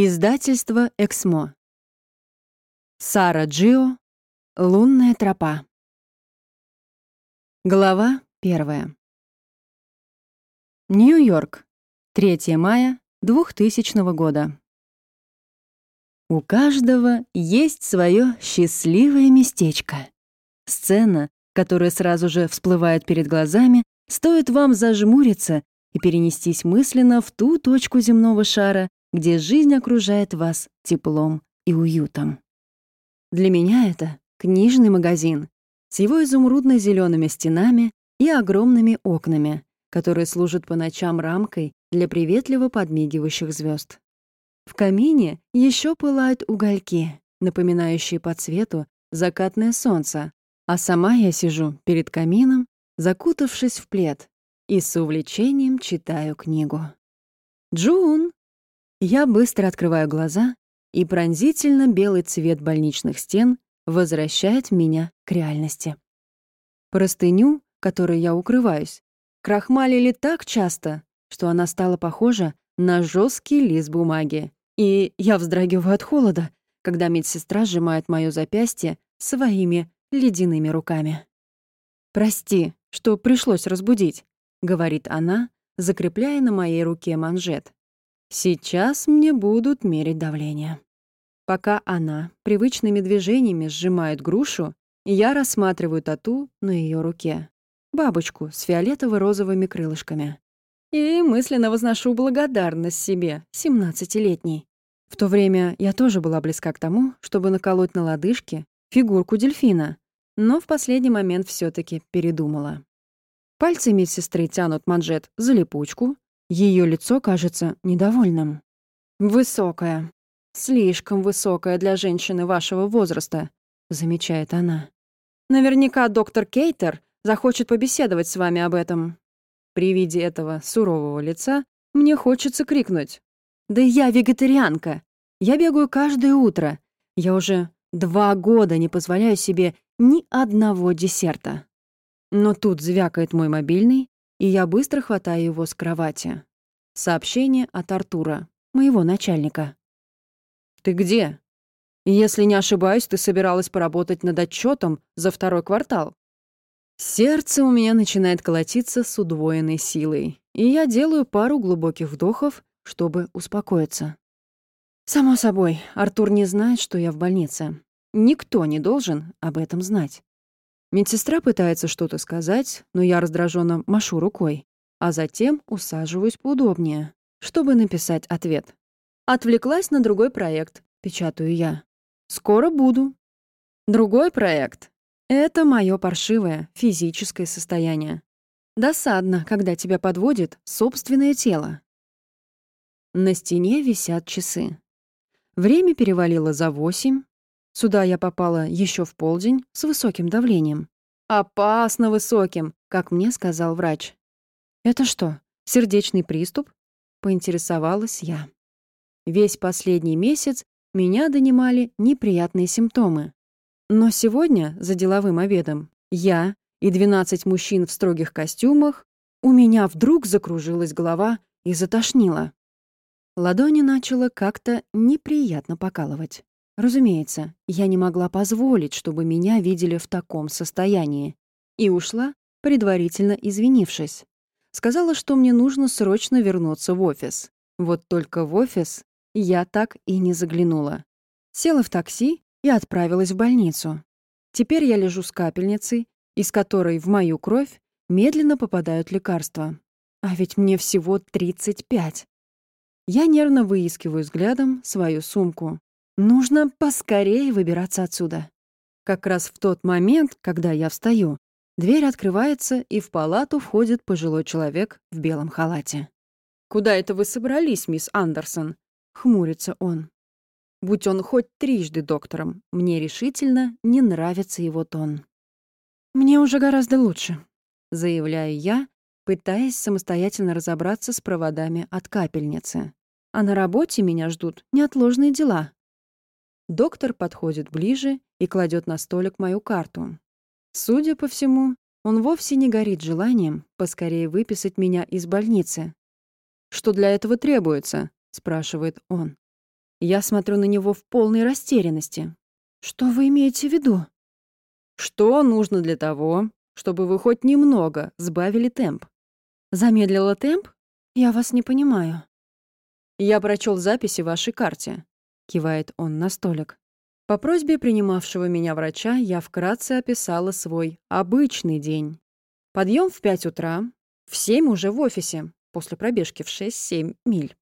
Издательство «Эксмо». Сара Джио. Лунная тропа. Глава первая. Нью-Йорк. 3 мая 2000 года. У каждого есть свое счастливое местечко. Сцена, которая сразу же всплывает перед глазами, стоит вам зажмуриться и перенестись мысленно в ту точку земного шара, где жизнь окружает вас теплом и уютом. Для меня это книжный магазин с его изумрудно зелеными стенами и огромными окнами, которые служат по ночам рамкой для приветливо подмигивающих звезд. В камине еще пылают угольки, напоминающие по цвету закатное солнце, а сама я сижу перед камином, закутавшись в плед, и с увлечением читаю книгу. «Джун!» Я быстро открываю глаза, и пронзительно белый цвет больничных стен возвращает меня к реальности. Простыню, которой я укрываюсь, крахмалили так часто, что она стала похожа на жесткий лист бумаги. И я вздрагиваю от холода, когда медсестра сжимает моё запястье своими ледяными руками. «Прости, что пришлось разбудить», — говорит она, закрепляя на моей руке манжет. Сейчас мне будут мерить давление. Пока она привычными движениями сжимает грушу, я рассматриваю тату на ее руке. Бабочку с фиолетово-розовыми крылышками. И мысленно возношу благодарность себе, 17-летней. В то время я тоже была близка к тому, чтобы наколоть на лодыжке фигурку дельфина, но в последний момент все таки передумала. Пальцы медсестры тянут манжет за липучку, ее лицо кажется недовольным. «Высокая. Слишком высокая для женщины вашего возраста», — замечает она. «Наверняка доктор Кейтер захочет побеседовать с вами об этом». При виде этого сурового лица мне хочется крикнуть. «Да я вегетарианка. Я бегаю каждое утро. Я уже два года не позволяю себе ни одного десерта». Но тут звякает мой мобильный, и я быстро хватаю его с кровати. Сообщение от Артура, моего начальника. «Ты где? Если не ошибаюсь, ты собиралась поработать над отчетом за второй квартал». Сердце у меня начинает колотиться с удвоенной силой, и я делаю пару глубоких вдохов, чтобы успокоиться. Само собой, Артур не знает, что я в больнице. Никто не должен об этом знать. Медсестра пытается что-то сказать, но я раздраженно машу рукой, а затем усаживаюсь поудобнее, чтобы написать ответ. Отвлеклась на другой проект, печатаю я. Скоро буду. Другой проект — это мое паршивое физическое состояние. Досадно, когда тебя подводит собственное тело. На стене висят часы. Время перевалило за восемь, Сюда я попала еще в полдень с высоким давлением. Опасно высоким, как мне сказал врач. «Это что, сердечный приступ?» — поинтересовалась я. Весь последний месяц меня донимали неприятные симптомы. Но сегодня, за деловым обедом, я и 12 мужчин в строгих костюмах, у меня вдруг закружилась голова и затошнило. Ладони начало как-то неприятно покалывать. Разумеется, я не могла позволить, чтобы меня видели в таком состоянии. И ушла, предварительно извинившись. Сказала, что мне нужно срочно вернуться в офис. Вот только в офис я так и не заглянула. Села в такси и отправилась в больницу. Теперь я лежу с капельницей, из которой в мою кровь медленно попадают лекарства. А ведь мне всего 35. Я нервно выискиваю взглядом свою сумку. Нужно поскорее выбираться отсюда. Как раз в тот момент, когда я встаю, дверь открывается, и в палату входит пожилой человек в белом халате. «Куда это вы собрались, мисс Андерсон?» — хмурится он. Будь он хоть трижды доктором, мне решительно не нравится его тон. «Мне уже гораздо лучше», — заявляю я, пытаясь самостоятельно разобраться с проводами от капельницы. А на работе меня ждут неотложные дела. Доктор подходит ближе и кладет на столик мою карту. Судя по всему, он вовсе не горит желанием поскорее выписать меня из больницы. «Что для этого требуется?» — спрашивает он. Я смотрю на него в полной растерянности. «Что вы имеете в виду?» «Что нужно для того, чтобы вы хоть немного сбавили темп?» «Замедлила темп? Я вас не понимаю». «Я прочел записи в вашей карте», — кивает он на столик. По просьбе принимавшего меня врача я вкратце описала свой обычный день. Подъем в 5 утра, в 7 уже в офисе, после пробежки в 6-7 миль.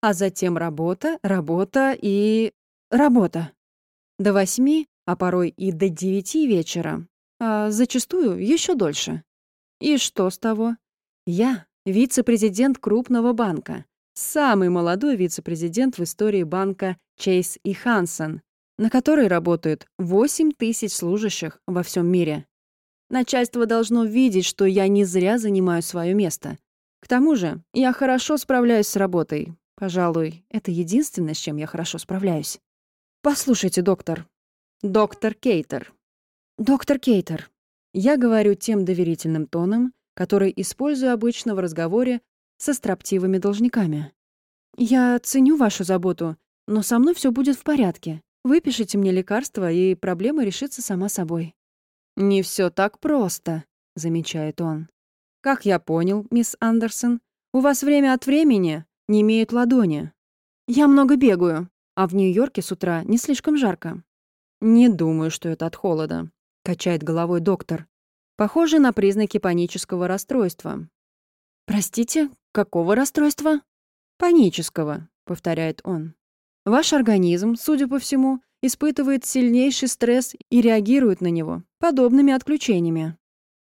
А затем работа, работа и... работа. До 8, а порой и до 9 вечера. А зачастую еще дольше. И что с того? Я вице-президент крупного банка. Самый молодой вице-президент в истории банка Чейз и Хансен, на которой работают 8 тысяч служащих во всем мире. Начальство должно видеть, что я не зря занимаю свое место. К тому же, я хорошо справляюсь с работой. Пожалуй, это единственное, с чем я хорошо справляюсь. Послушайте, доктор. Доктор Кейтер. Доктор Кейтер. Я говорю тем доверительным тоном, который использую обычно в разговоре со строптивыми должниками. Я ценю вашу заботу, но со мной все будет в порядке. Выпишите мне лекарство, и проблема решится сама собой». «Не все так просто», — замечает он. «Как я понял, мисс Андерсон, у вас время от времени не имеют ладони. Я много бегаю, а в Нью-Йорке с утра не слишком жарко». «Не думаю, что это от холода», — качает головой доктор. «Похоже на признаки панического расстройства». «Простите, какого расстройства?» «Панического», — повторяет он. Ваш организм, судя по всему, испытывает сильнейший стресс и реагирует на него подобными отключениями.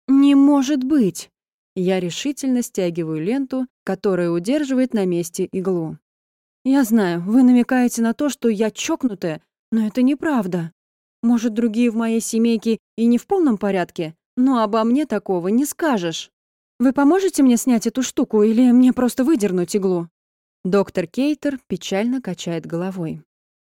«Не может быть!» Я решительно стягиваю ленту, которая удерживает на месте иглу. «Я знаю, вы намекаете на то, что я чокнутая, но это неправда. Может, другие в моей семейке и не в полном порядке, но обо мне такого не скажешь. Вы поможете мне снять эту штуку или мне просто выдернуть иглу?» Доктор Кейтер печально качает головой.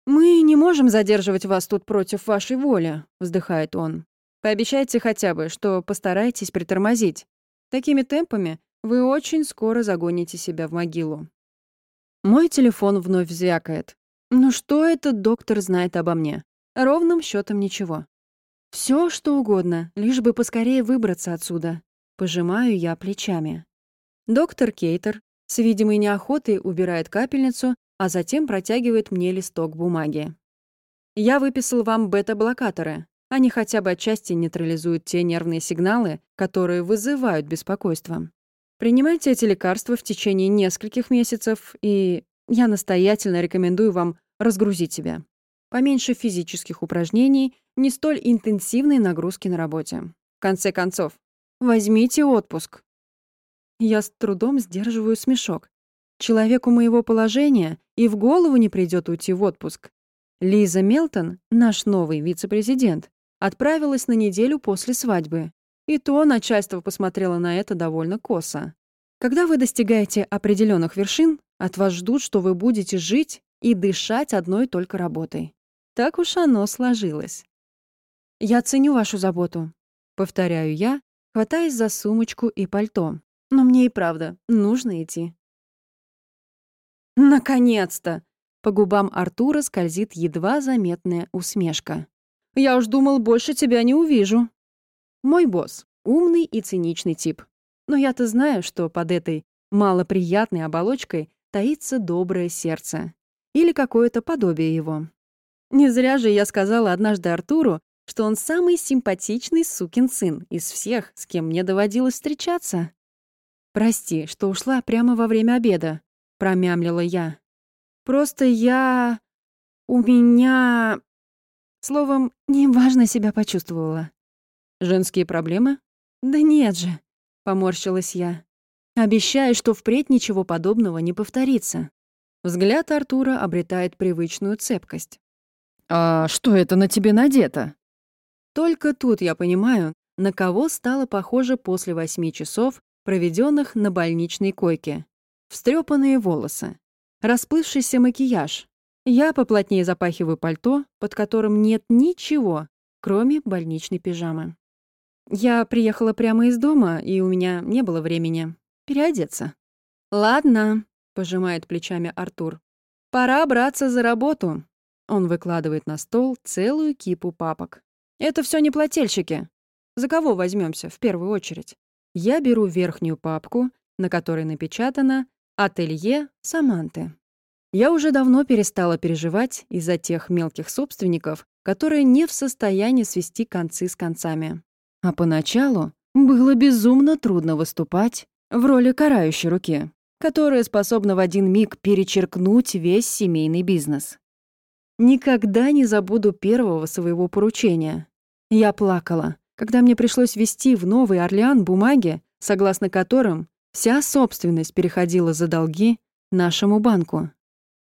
«Мы не можем задерживать вас тут против вашей воли», — вздыхает он. «Пообещайте хотя бы, что постараетесь притормозить. Такими темпами вы очень скоро загоните себя в могилу». Мой телефон вновь звякает. Ну что этот доктор знает обо мне? Ровным счетом ничего. Все, что угодно, лишь бы поскорее выбраться отсюда. Пожимаю я плечами. Доктор Кейтер с видимой неохотой убирает капельницу, а затем протягивает мне листок бумаги. «Я выписал вам бета-блокаторы. Они хотя бы отчасти нейтрализуют те нервные сигналы, которые вызывают беспокойство. Принимайте эти лекарства в течение нескольких месяцев, и я настоятельно рекомендую вам разгрузить себя. Поменьше физических упражнений, не столь интенсивной нагрузки на работе. В конце концов, возьмите отпуск. Я с трудом сдерживаю смешок. Человеку моего положения и в голову не придет уйти в отпуск. Лиза Мелтон, наш новый вице-президент, отправилась на неделю после свадьбы. И то начальство посмотрело на это довольно косо. Когда вы достигаете определенных вершин, от вас ждут, что вы будете жить и дышать одной только работой. Так уж оно сложилось. «Я ценю вашу заботу», — повторяю я, хватаясь за сумочку и пальто. Но мне и правда нужно идти. Наконец-то! По губам Артура скользит едва заметная усмешка. Я уж думал, больше тебя не увижу. Мой босс — умный и циничный тип. Но я-то знаю, что под этой малоприятной оболочкой таится доброе сердце. Или какое-то подобие его. Не зря же я сказала однажды Артуру, что он самый симпатичный сукин сын из всех, с кем мне доводилось встречаться. «Прости, что ушла прямо во время обеда», — промямлила я. «Просто я... у меня...» Словом, неважно себя почувствовала. «Женские проблемы?» «Да нет же», — поморщилась я. «Обещаю, что впредь ничего подобного не повторится». Взгляд Артура обретает привычную цепкость. «А что это на тебе надето?» Только тут я понимаю, на кого стало похоже после восьми часов проведенных на больничной койке. Встрепанные волосы. Расплывшийся макияж. Я поплотнее запахиваю пальто, под которым нет ничего, кроме больничной пижамы. Я приехала прямо из дома, и у меня не было времени переодеться. «Ладно», — пожимает плечами Артур. Пора браться за работу. Он выкладывает на стол целую кипу папок. Это все не плательщики. За кого возьмемся в первую очередь? Я беру верхнюю папку, на которой напечатано «Ателье Саманты». Я уже давно перестала переживать из-за тех мелких собственников, которые не в состоянии свести концы с концами. А поначалу было безумно трудно выступать в роли карающей руки, которая способна в один миг перечеркнуть весь семейный бизнес. Никогда не забуду первого своего поручения. Я плакала, когда мне пришлось ввести в Новый Орлеан бумаги, согласно которым вся собственность переходила за долги нашему банку.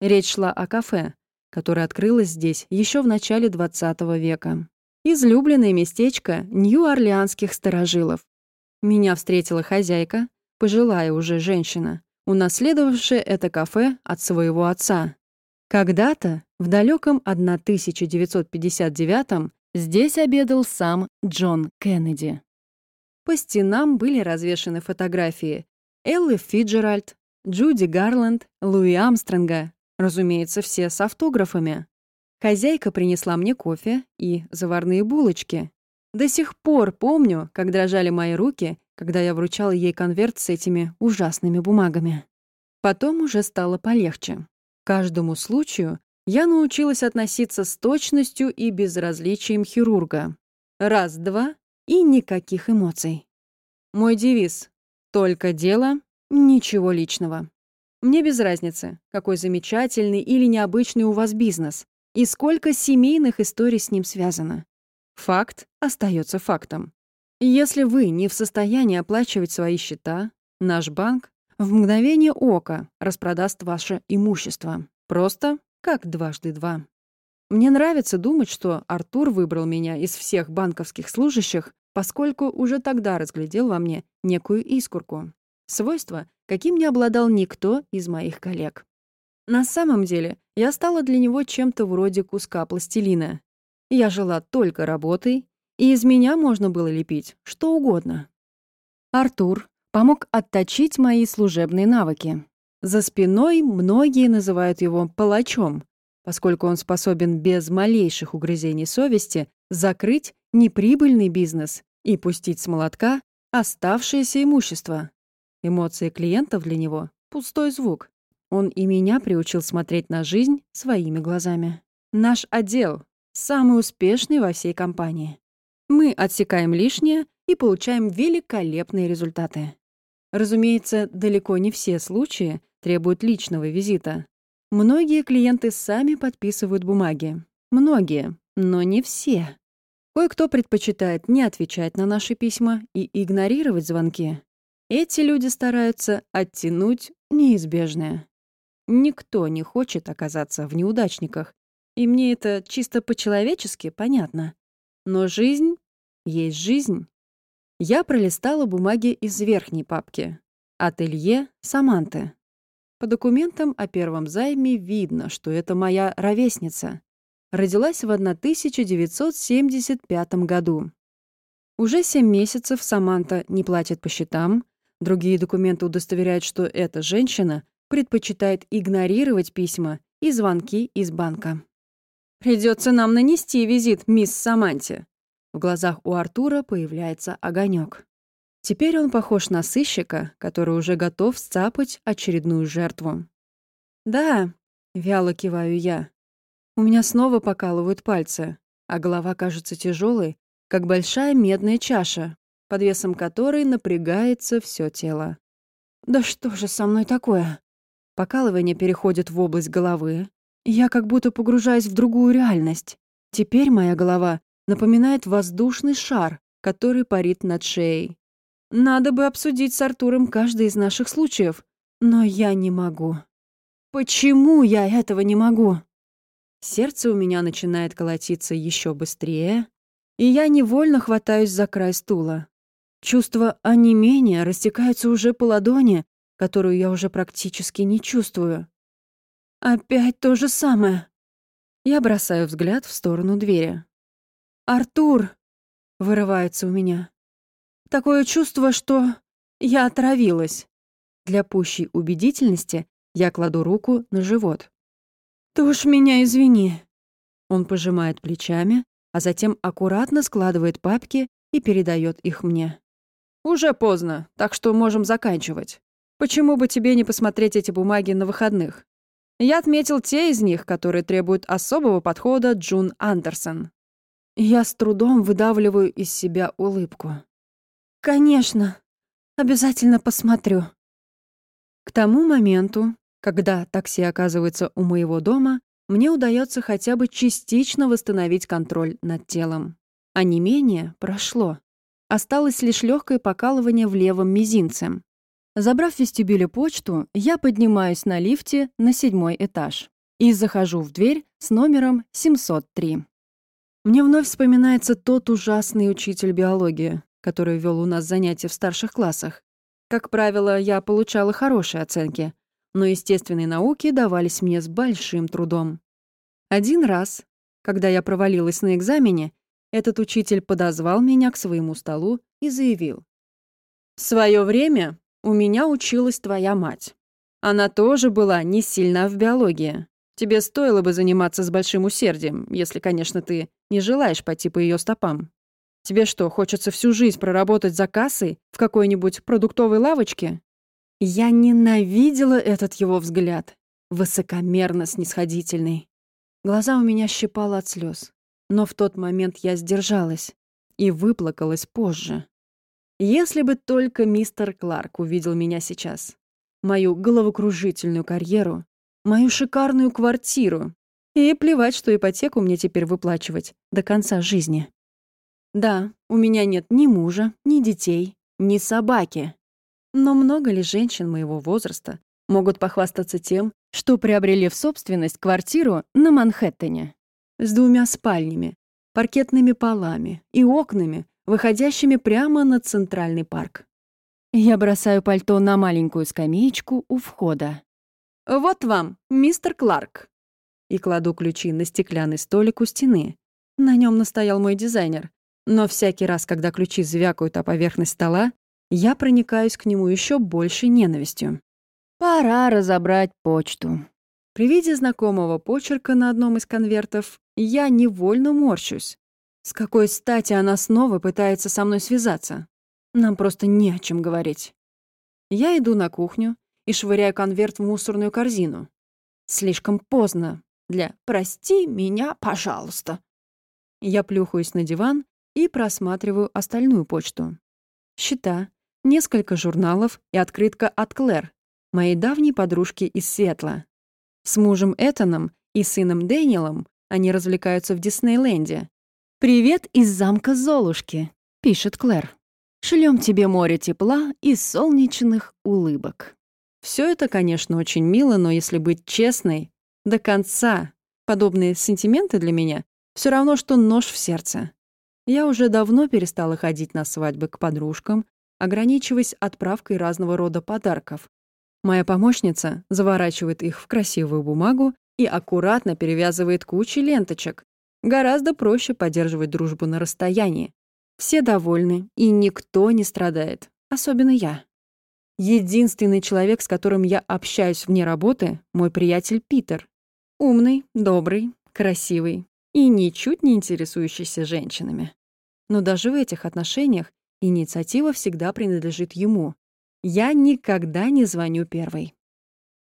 Речь шла о кафе, которое открылось здесь еще в начале XX века. Излюбленное местечко нью-орлеанских старожилов. Меня встретила хозяйка, пожилая уже женщина, унаследовавшая это кафе от своего отца. Когда-то, в далеком 1959 здесь обедал сам Джон Кеннеди. По стенам были развешаны фотографии Эллы Фиджеральд, Джуди Гарланд, Луи Амстронга, Разумеется, все с автографами. Хозяйка принесла мне кофе и заварные булочки. До сих пор помню, как дрожали мои руки, когда я вручала ей конверт с этими ужасными бумагами. Потом уже стало полегче. Каждому случаю я научилась относиться с точностью и безразличием хирурга. Раз-два и никаких эмоций. Мой девиз — только дело, ничего личного. Мне без разницы, какой замечательный или необычный у вас бизнес и сколько семейных историй с ним связано. Факт остается фактом. Если вы не в состоянии оплачивать свои счета, наш банк в мгновение ока распродаст ваше имущество. Просто как дважды два. Мне нравится думать, что Артур выбрал меня из всех банковских служащих, поскольку уже тогда разглядел во мне некую искорку. Свойство, каким не обладал никто из моих коллег. На самом деле, я стала для него чем-то вроде куска пластилина. Я жила только работой, и из меня можно было лепить что угодно. Артур помог отточить мои служебные навыки. За спиной многие называют его палачом, поскольку он способен без малейших угрызений совести закрыть неприбыльный бизнес и пустить с молотка оставшееся имущество. Эмоции клиентов для него — пустой звук. Он и меня приучил смотреть на жизнь своими глазами. Наш отдел — самый успешный во всей компании. Мы отсекаем лишнее и получаем великолепные результаты. Разумеется, далеко не все случаи требуют личного визита. Многие клиенты сами подписывают бумаги. Многие, но не все. Кое-кто предпочитает не отвечать на наши письма и игнорировать звонки. Эти люди стараются оттянуть неизбежное. Никто не хочет оказаться в неудачниках, и мне это чисто по-человечески понятно. Но жизнь есть жизнь. Я пролистала бумаги из верхней папки. Ателье Саманты. По документам о первом займе видно, что это моя ровесница. Родилась в 1975 году. Уже семь месяцев Саманта не платит по счетам, Другие документы удостоверяют, что эта женщина предпочитает игнорировать письма и звонки из банка. Придется нам нанести визит мисс Саманте. В глазах у Артура появляется огонек. Теперь он похож на сыщика, который уже готов сцапать очередную жертву. «Да», — вяло киваю я. У меня снова покалывают пальцы, а голова кажется тяжелой, как большая медная чаша, под весом которой напрягается все тело. «Да что же со мной такое?» Покалывание переходит в область головы. Я как будто погружаюсь в другую реальность. Теперь моя голова напоминает воздушный шар, который парит над шеей. Надо бы обсудить с Артуром каждый из наших случаев, но я не могу. Почему я этого не могу? Сердце у меня начинает колотиться еще быстрее, и я невольно хватаюсь за край стула. Чувство онемения растекается уже по ладони, которую я уже практически не чувствую. Опять то же самое. Я бросаю взгляд в сторону двери. «Артур!» — вырывается у меня. Такое чувство, что я отравилась. Для пущей убедительности я кладу руку на живот. Ты уж меня извини. Он пожимает плечами, а затем аккуратно складывает папки и передает их мне. Уже поздно, так что можем заканчивать. Почему бы тебе не посмотреть эти бумаги на выходных? Я отметил те из них, которые требуют особого подхода Джун Андерсон. Я с трудом выдавливаю из себя улыбку. «Конечно. Обязательно посмотрю». К тому моменту, когда такси оказывается у моего дома, мне удается хотя бы частично восстановить контроль над телом. А не менее прошло. Осталось лишь легкое покалывание в левом мизинце. Забрав вестибюле почту, я поднимаюсь на лифте на седьмой этаж и захожу в дверь с номером 703. Мне вновь вспоминается тот ужасный учитель биологии, который вел у нас занятия в старших классах. Как правило, я получала хорошие оценки, но естественные науки давались мне с большим трудом. Один раз, когда я провалилась на экзамене, этот учитель подозвал меня к своему столу и заявил. «В своё время у меня училась твоя мать. Она тоже была не сильна в биологии. Тебе стоило бы заниматься с большим усердием, если, конечно, ты не желаешь пойти по ее стопам. Тебе что, хочется всю жизнь проработать за кассой в какой-нибудь продуктовой лавочке? Я ненавидела этот его взгляд. Высокомерно снисходительный. Глаза у меня щипало от слез. Но в тот момент я сдержалась и выплакалась позже. Если бы только мистер Кларк увидел меня сейчас. Мою головокружительную карьеру, мою шикарную квартиру. И плевать, что ипотеку мне теперь выплачивать до конца жизни. Да, у меня нет ни мужа, ни детей, ни собаки. Но много ли женщин моего возраста могут похвастаться тем, что приобрели в собственность квартиру на Манхэттене с двумя спальнями, паркетными полами и окнами, выходящими прямо на Центральный парк. Я бросаю пальто на маленькую скамеечку у входа. «Вот вам, мистер Кларк!» И кладу ключи на стеклянный столик у стены. На нем настоял мой дизайнер. Но всякий раз, когда ключи звякают о поверхность стола, я проникаюсь к нему еще большей ненавистью. Пора разобрать почту. При виде знакомого почерка на одном из конвертов я невольно морщусь. С какой стати она снова пытается со мной связаться? Нам просто не о чем говорить. Я иду на кухню и швыряю конверт в мусорную корзину. Слишком поздно для «прости меня, пожалуйста». Я плюхаюсь на диван и просматриваю остальную почту. Счета, несколько журналов и открытка от Клэр, моей давней подружки из Сиэтла. С мужем Этаном и сыном Дэниелом они развлекаются в Диснейленде, «Привет из замка Золушки», — пишет Клэр. «Шлем тебе море тепла и солнечных улыбок». Все это, конечно, очень мило, но если быть честной, до конца подобные сантименты для меня все равно, что нож в сердце. Я уже давно перестала ходить на свадьбы к подружкам, ограничиваясь отправкой разного рода подарков. Моя помощница заворачивает их в красивую бумагу и аккуратно перевязывает кучи ленточек, Гораздо проще поддерживать дружбу на расстоянии. Все довольны, и никто не страдает, особенно я. Единственный человек, с которым я общаюсь вне работы, мой приятель Питер. Умный, добрый, красивый и ничуть не интересующийся женщинами. Но даже в этих отношениях инициатива всегда принадлежит ему. Я никогда не звоню первой.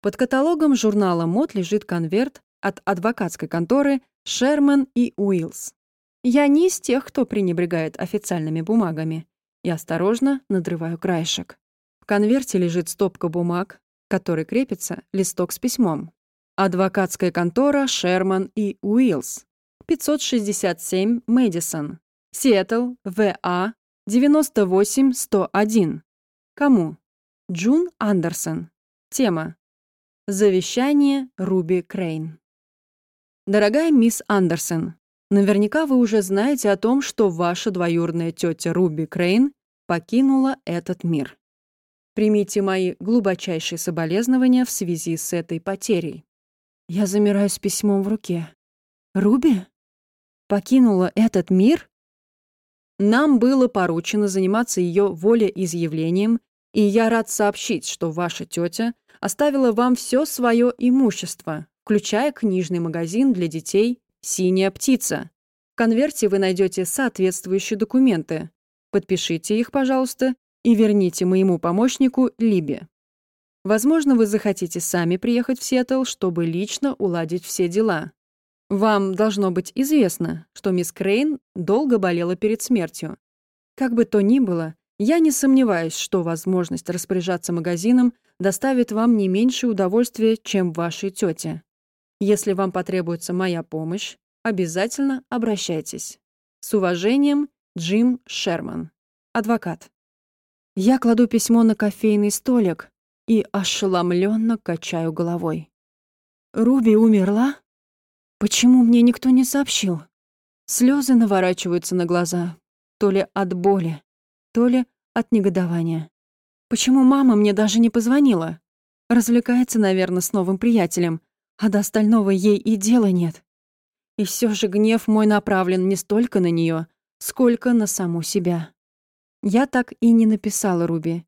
Под каталогом журнала «Мод» лежит конверт от адвокатской конторы Шерман и Уиллс. Я не из тех, кто пренебрегает официальными бумагами. Я осторожно надрываю краешек. В конверте лежит стопка бумаг, к которой крепится листок с письмом. Адвокатская контора Шерман и Уиллс. 567 Мэдисон. Сиэтл, ВА, 98101. Кому? Джун Андерсон. Тема. Завещание Руби Крейн. Дорогая мисс Андерсон, наверняка вы уже знаете о том, что ваша двоюродная тетя Руби Крейн покинула этот мир. Примите мои глубочайшие соболезнования в связи с этой потерей. Я замираю с письмом в руке. Руби? Покинула этот мир? Нам было поручено заниматься ее волеизъявлением, и я рад сообщить, что ваша тетя оставила вам все свое имущество, включая книжный магазин для детей «Синяя птица». В конверте вы найдете соответствующие документы. Подпишите их, пожалуйста, и верните моему помощнику Либе. Возможно, вы захотите сами приехать в Сиэтл, чтобы лично уладить все дела. Вам должно быть известно, что мисс Крейн долго болела перед смертью. Как бы то ни было, я не сомневаюсь, что возможность распоряжаться магазином доставит вам не меньше удовольствия, чем вашей тете. Если вам потребуется моя помощь, обязательно обращайтесь. С уважением, Джим Шерман, адвокат. Я кладу письмо на кофейный столик и ошеломленно качаю головой. Руби умерла? Почему мне никто не сообщил? Слезы наворачиваются на глаза, то ли от боли, то ли от негодования. Почему мама мне даже не позвонила? Развлекается, наверное, с новым приятелем, а до остального ей и дела нет. И все же гнев мой направлен не столько на нее, сколько на саму себя. Я так и не написала Руби.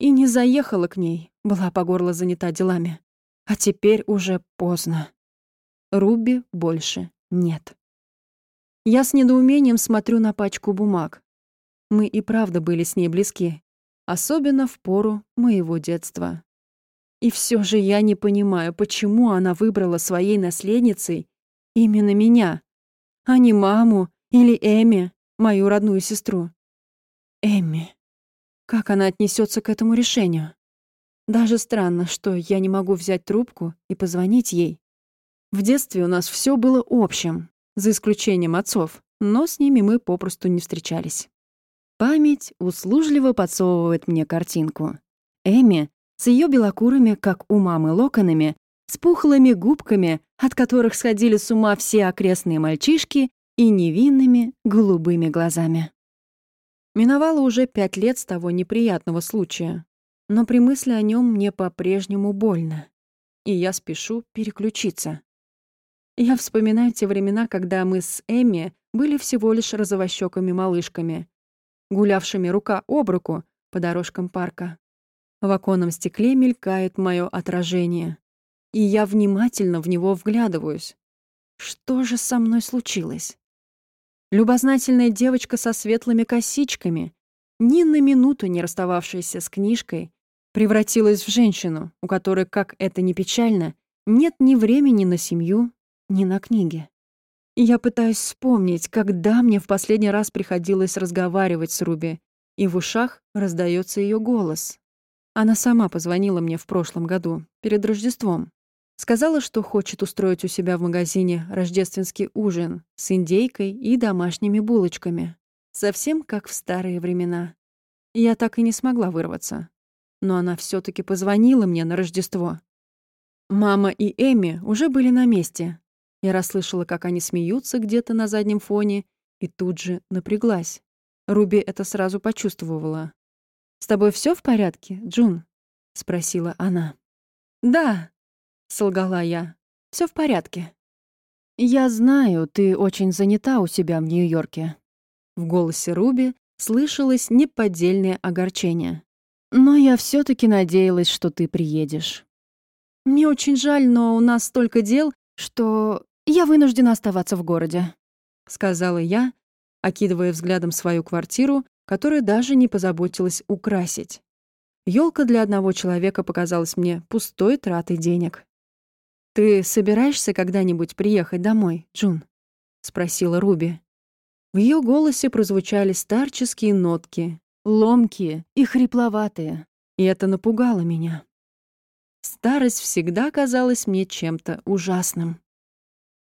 И не заехала к ней, была по горло занята делами. А теперь уже поздно. Руби больше нет. Я с недоумением смотрю на пачку бумаг. Мы и правда были с ней близки, особенно в пору моего детства. И все же я не понимаю, почему она выбрала своей наследницей именно меня, а не маму или Эми, мою родную сестру. Эми. Как она отнесется к этому решению? Даже странно, что я не могу взять трубку и позвонить ей. В детстве у нас все было общим, за исключением отцов, но с ними мы попросту не встречались. Память услужливо подсовывает мне картинку. Эми с ее белокурыми, как у мамы, локонами, с пухлыми губками, от которых сходили с ума все окрестные мальчишки, и невинными голубыми глазами. Миновало уже пять лет с того неприятного случая, но при мысли о нем мне по-прежнему больно, и я спешу переключиться. Я вспоминаю те времена, когда мы с Эми были всего лишь розовощекими малышками, гулявшими рука об руку по дорожкам парка. В оконном стекле мелькает мое отражение, и я внимательно в него вглядываюсь. Что же со мной случилось? Любознательная девочка со светлыми косичками, ни на минуту не расстававшаяся с книжкой, превратилась в женщину, у которой, как это ни печально, нет ни времени на семью, ни на книги. Я пытаюсь вспомнить, когда мне в последний раз приходилось разговаривать с Руби, и в ушах раздается ее голос. Она сама позвонила мне в прошлом году, перед Рождеством. Сказала, что хочет устроить у себя в магазине рождественский ужин с индейкой и домашними булочками. Совсем как в старые времена. Я так и не смогла вырваться. Но она все таки позвонила мне на Рождество. Мама и Эми уже были на месте, я расслышала, как они смеются где-то на заднем фоне, и тут же напряглась. Руби это сразу почувствовала. «С тобой все в порядке, Джун?» — спросила она. «Да», — солгала я. Все в порядке». «Я знаю, ты очень занята у себя в Нью-Йорке». В голосе Руби слышалось неподдельное огорчение. «Но я все таки надеялась, что ты приедешь». «Мне очень жаль, но у нас столько дел, что «Я вынуждена оставаться в городе», — сказала я, окидывая взглядом свою квартиру, которую даже не позаботилась украсить. Ёлка для одного человека показалась мне пустой тратой денег. «Ты собираешься когда-нибудь приехать домой, Джун?» — спросила Руби. В ее голосе прозвучали старческие нотки, ломкие и хрипловатые, и это напугало меня. Старость всегда казалась мне чем-то ужасным.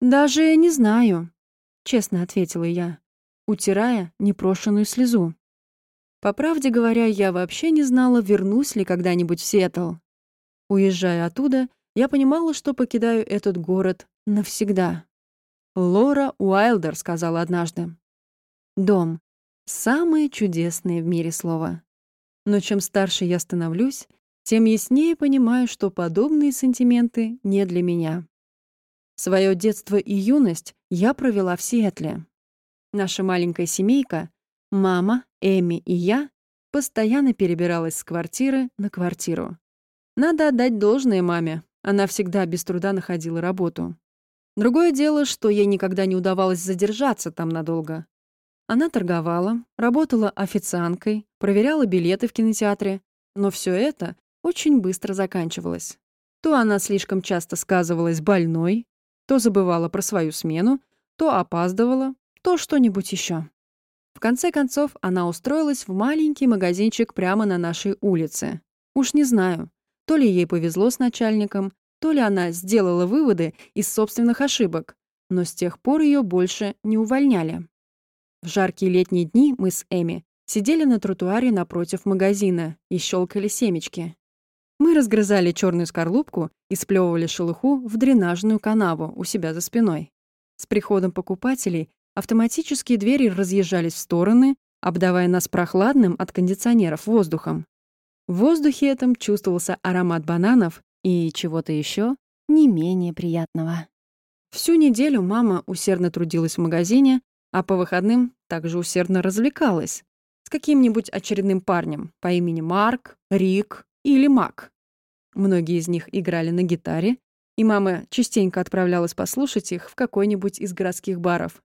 «Даже не знаю», — честно ответила я, утирая непрошенную слезу. По правде говоря, я вообще не знала, вернусь ли когда-нибудь в Сиэтл. Уезжая оттуда, я понимала, что покидаю этот город навсегда. Лора Уайлдер сказала однажды. «Дом — самое чудесное в мире слово. Но чем старше я становлюсь, тем яснее понимаю, что подобные сантименты не для меня. Своё детство и юность я провела в Сиэтле. Наша маленькая семейка, мама, Эми и я, постоянно перебиралась с квартиры на квартиру. Надо отдать должное маме. Она всегда без труда находила работу. Другое дело, что ей никогда не удавалось задержаться там надолго. Она торговала, работала официанткой, проверяла билеты в кинотеатре, но все это очень быстро заканчивалось. То она слишком часто сказывалась больной, то забывала про свою смену, то опаздывала, то что-нибудь еще. В конце концов, она устроилась в маленький магазинчик прямо на нашей улице. Уж не знаю, то ли ей повезло с начальником, то ли она сделала выводы из собственных ошибок, но с тех пор ее больше не увольняли. В жаркие летние дни мы с Эми сидели на тротуаре напротив магазина и щелкали семечки. Мы разгрызали черную скорлупку и сплевывали шелуху в дренажную канаву у себя за спиной. С приходом покупателей автоматические двери разъезжались в стороны, обдавая нас прохладным от кондиционеров воздухом. В воздухе этом чувствовался аромат бананов и чего-то еще не менее приятного. Всю неделю мама усердно трудилась в магазине, а по выходным также усердно развлекалась с каким-нибудь очередным парнем по имени Марк, Рик или Мак. Многие из них играли на гитаре, и мама частенько отправлялась послушать их в какой-нибудь из городских баров.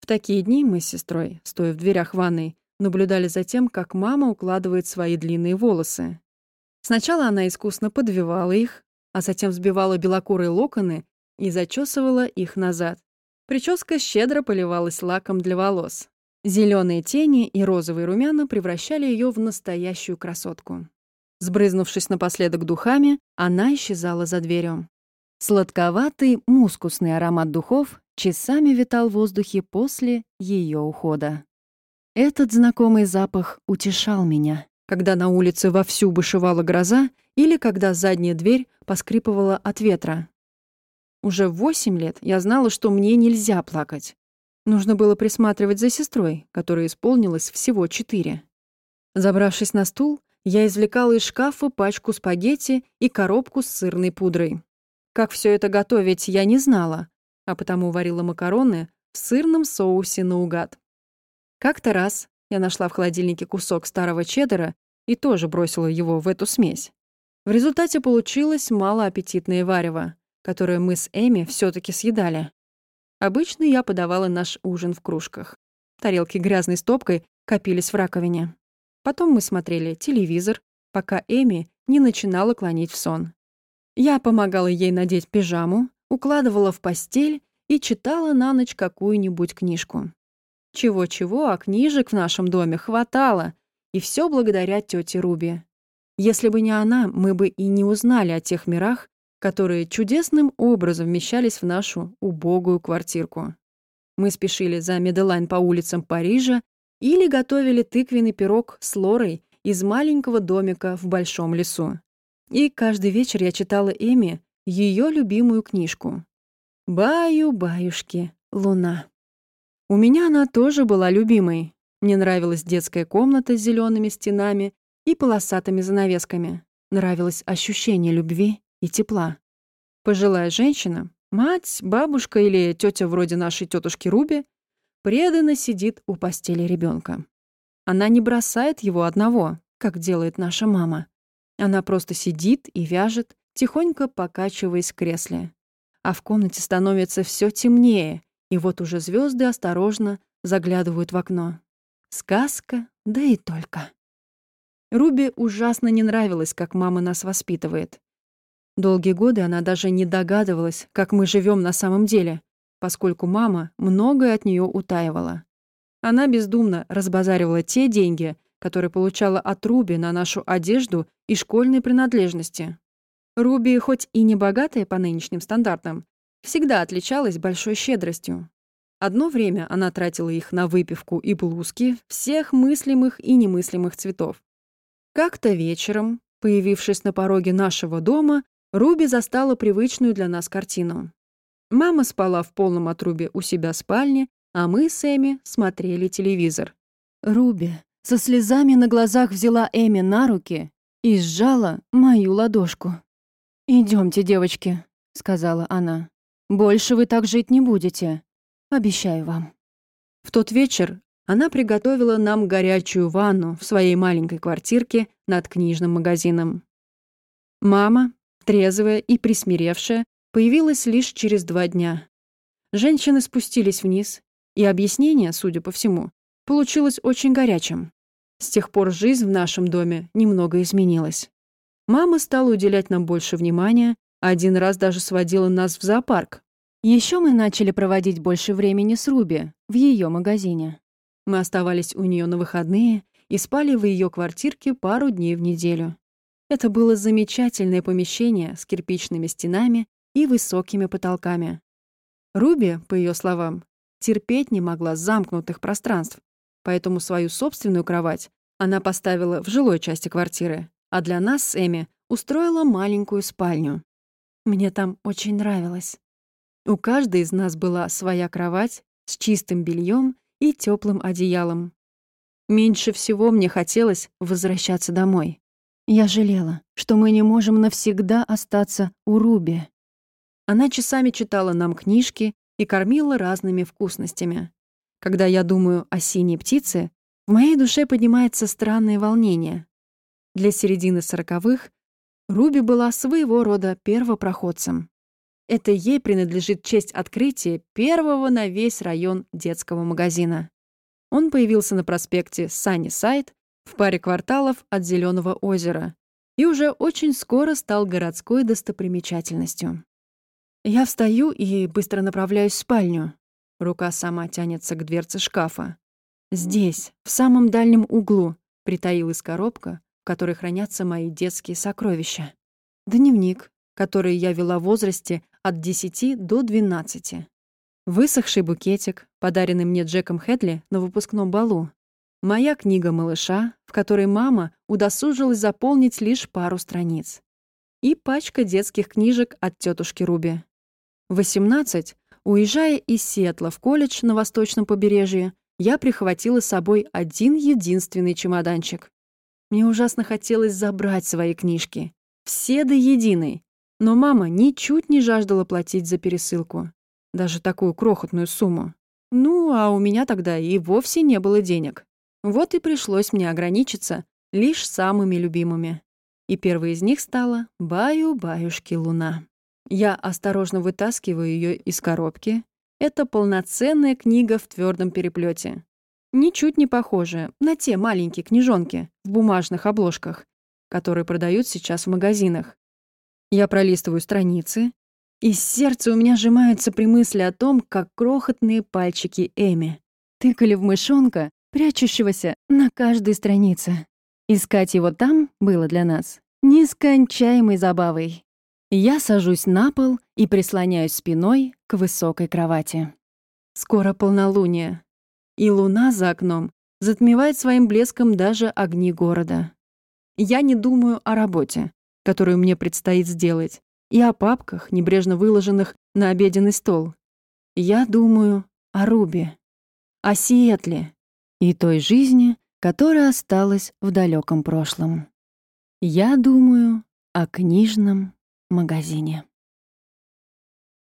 В такие дни мы с сестрой, стоя в дверях ванной, наблюдали за тем, как мама укладывает свои длинные волосы. Сначала она искусно подвивала их, а затем взбивала белокурые локоны и зачесывала их назад. Прическа щедро поливалась лаком для волос. Зеленые тени и розовые румяна превращали ее в настоящую красотку. Сбрызнувшись напоследок духами, она исчезала за дверью. Сладковатый, мускусный аромат духов часами витал в воздухе после ее ухода. Этот знакомый запах утешал меня, когда на улице вовсю бушевала гроза или когда задняя дверь поскрипывала от ветра. Уже восемь лет я знала, что мне нельзя плакать. Нужно было присматривать за сестрой, которой исполнилось всего четыре. Забравшись на стул, я извлекала из шкафа пачку спагетти и коробку с сырной пудрой. Как все это готовить, я не знала, а потому варила макароны в сырном соусе наугад. Как-то раз я нашла в холодильнике кусок старого чеддера и тоже бросила его в эту смесь. В результате получилось малоаппетитное варево которое мы с Эми все таки съедали. Обычно я подавала наш ужин в кружках. Тарелки грязной стопкой копились в раковине. Потом мы смотрели телевизор, пока Эми не начинала клонить в сон. Я помогала ей надеть пижаму, укладывала в постель и читала на ночь какую-нибудь книжку. Чего-чего, а книжек в нашем доме хватало, и все благодаря тете Руби. Если бы не она, мы бы и не узнали о тех мирах, которые чудесным образом вмещались в нашу убогую квартирку. Мы спешили за Меделайн по улицам Парижа или готовили тыквенный пирог с Лорой из маленького домика в большом лесу. И каждый вечер я читала Эми ее любимую книжку. «Баю-баюшки, луна». У меня она тоже была любимой. Мне нравилась детская комната с зелеными стенами и полосатыми занавесками. Нравилось ощущение любви и тепла. Пожилая женщина, мать, бабушка или тетя вроде нашей тетушки Руби, преданно сидит у постели ребенка. Она не бросает его одного, как делает наша мама. Она просто сидит и вяжет, тихонько покачиваясь в кресле. А в комнате становится все темнее, и вот уже звезды осторожно заглядывают в окно. Сказка, да и только. Руби ужасно не нравилось, как мама нас воспитывает. Долгие годы она даже не догадывалась, как мы живем на самом деле, поскольку мама многое от нее утаивала. Она бездумно разбазаривала те деньги, которые получала от Руби на нашу одежду и школьные принадлежности. Руби, хоть и не богатая по нынешним стандартам, всегда отличалась большой щедростью. Одно время она тратила их на выпивку и блузки всех мыслимых и немыслимых цветов. Как-то вечером, появившись на пороге нашего дома, Руби застала привычную для нас картину. Мама спала в полном отрубе у себя в спальне, а мы с Эми смотрели телевизор. Руби со слезами на глазах взяла Эми на руки и сжала мою ладошку. Идемте, девочки», — сказала она. «Больше вы так жить не будете. Обещаю вам». В тот вечер она приготовила нам горячую ванну в своей маленькой квартирке над книжным магазином. Мама, трезвая и присмиревшая, появилась лишь через два дня. Женщины спустились вниз, и объяснение, судя по всему, получилось очень горячим. С тех пор жизнь в нашем доме немного изменилась. Мама стала уделять нам больше внимания, один раз даже сводила нас в зоопарк. Еще мы начали проводить больше времени с Руби в ее магазине. Мы оставались у нее на выходные и спали в ее квартирке пару дней в неделю. Это было замечательное помещение с кирпичными стенами и высокими потолками. Руби, по ее словам, терпеть не могла замкнутых пространств, поэтому свою собственную кровать она поставила в жилой части квартиры, а для нас с Эми устроила маленькую спальню. Мне там очень нравилось. У каждой из нас была своя кровать с чистым бельем и теплым одеялом. Меньше всего мне хотелось возвращаться домой. Я жалела, что мы не можем навсегда остаться у Руби. Она часами читала нам книжки и кормила разными вкусностями. Когда я думаю о синей птице, в моей душе поднимается странное волнение. Для середины сороковых Руби была своего рода первопроходцем. Это ей принадлежит честь открытия первого на весь район детского магазина. Он появился на проспекте Санни Сайт в паре кварталов от Зеленого озера и уже очень скоро стал городской достопримечательностью. Я встаю и быстро направляюсь в спальню. Рука сама тянется к дверце шкафа. Здесь, в самом дальнем углу, притаилась коробка, в которой хранятся мои детские сокровища. Дневник, который я вела в возрасте от 10 до 12. Высохший букетик, подаренный мне Джеком Хедли на выпускном балу. Моя книга малыша, в которой мама удосужилась заполнить лишь пару страниц. И пачка детских книжек от тетушки Руби. 18 Уезжая из Сиэтла в колледж на восточном побережье, я прихватила с собой один единственный чемоданчик. Мне ужасно хотелось забрать свои книжки. Все до единой. Но мама ничуть не жаждала платить за пересылку. Даже такую крохотную сумму. Ну, а у меня тогда и вовсе не было денег. Вот и пришлось мне ограничиться лишь самыми любимыми. И первой из них стала «Баю-баюшки луна». Я осторожно вытаскиваю ее из коробки. Это полноценная книга в твердом переплете. Ничуть не похожая на те маленькие книжонки в бумажных обложках, которые продают сейчас в магазинах. Я пролистываю страницы, и сердце у меня сжимается при мысли о том, как крохотные пальчики Эми тыкали в мышонка, прячущегося на каждой странице. Искать его там было для нас нескончаемой забавой. Я сажусь на пол и прислоняюсь спиной к высокой кровати. Скоро полнолуние, и луна за окном затмевает своим блеском даже огни города. Я не думаю о работе, которую мне предстоит сделать, и о папках, небрежно выложенных на обеденный стол. Я думаю о Руби, о Сиэтле и той жизни, которая осталась в далеком прошлом. Я думаю о книжном магазине.